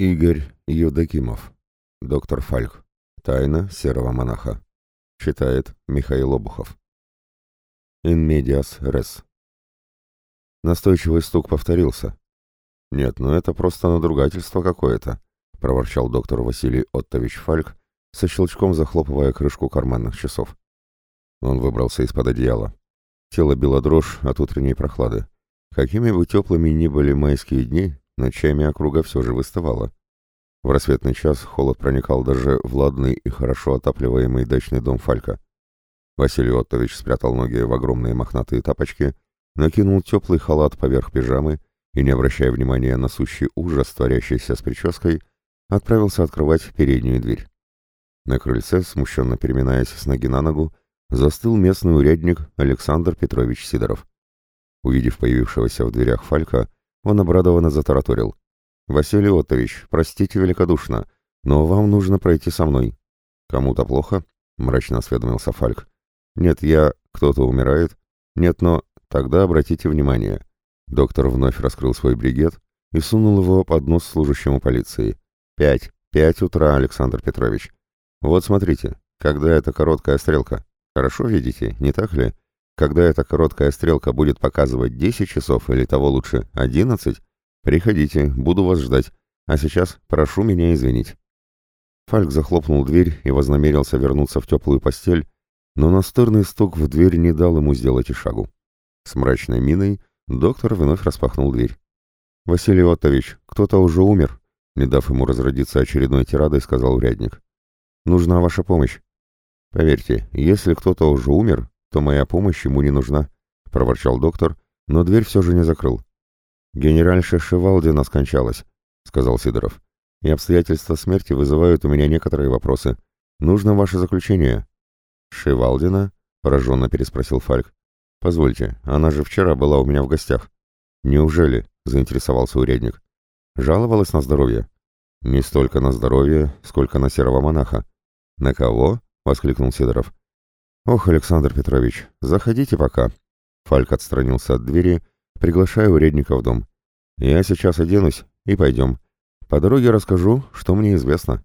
Игорь Евдокимов. Доктор Фальк. Тайна серого монаха. Читает Михаил Обухов. In medias res. Настойчивый стук повторился. «Нет, ну это просто надругательство какое-то», — проворчал доктор Василий Оттович Фальк, со щелчком захлопывая крышку карманных часов. Он выбрался из-под одеяла. Тело било дрожь от утренней прохлады. Какими бы теплыми ни были майские дни, Ночами округа все же выставала. В рассветный час холод проникал даже в ладный и хорошо отапливаемый дачный дом Фалька. Василий Оттович спрятал ноги в огромные мохнатые тапочки, накинул теплый халат поверх пижамы и, не обращая внимания на сущий ужас, творящийся с прической, отправился открывать переднюю дверь. На крыльце, смущенно переминаясь с ноги на ногу, застыл местный урядник Александр Петрович Сидоров. Увидев появившегося в дверях Фалька, он обрадованно затараторил. «Василий Оттович, простите великодушно, но вам нужно пройти со мной». «Кому-то плохо?» — мрачно осведомился Фальк. «Нет, я... Кто-то умирает?» «Нет, но... Тогда обратите внимание». Доктор вновь раскрыл свой бригет и сунул его под нос служащему полиции. «Пять. Пять утра, Александр Петрович. Вот смотрите, когда эта короткая стрелка. Хорошо видите, не так ли? Когда эта короткая стрелка будет показывать 10 часов или того лучше 11, приходите, буду вас ждать. А сейчас прошу меня извинить. Фальк захлопнул дверь и вознамерился вернуться в теплую постель, но настырный стук в дверь не дал ему сделать и шагу. С мрачной миной доктор вновь распахнул дверь. «Василий Оттович, кто-то уже умер», — не дав ему разродиться очередной тирадой, сказал урядник. «Нужна ваша помощь. Поверьте, если кто-то уже умер, то моя помощь ему не нужна», — проворчал доктор, но дверь все же не закрыл. «Генеральша Шевалдина скончалась», — сказал Сидоров. «И обстоятельства смерти вызывают у меня некоторые вопросы. Нужно ваше заключение». «Шевалдина?» — пораженно переспросил Фальк. «Позвольте, она же вчера была у меня в гостях». «Неужели?» — заинтересовался урядник. «Жаловалась на здоровье?» «Не столько на здоровье, сколько на серого монаха». «На кого?» — воскликнул Сидоров. «Ох, Александр Петрович, заходите пока». Фальк отстранился от двери, приглашая урядника в дом. «Я сейчас оденусь и пойдем. По дороге расскажу, что мне известно».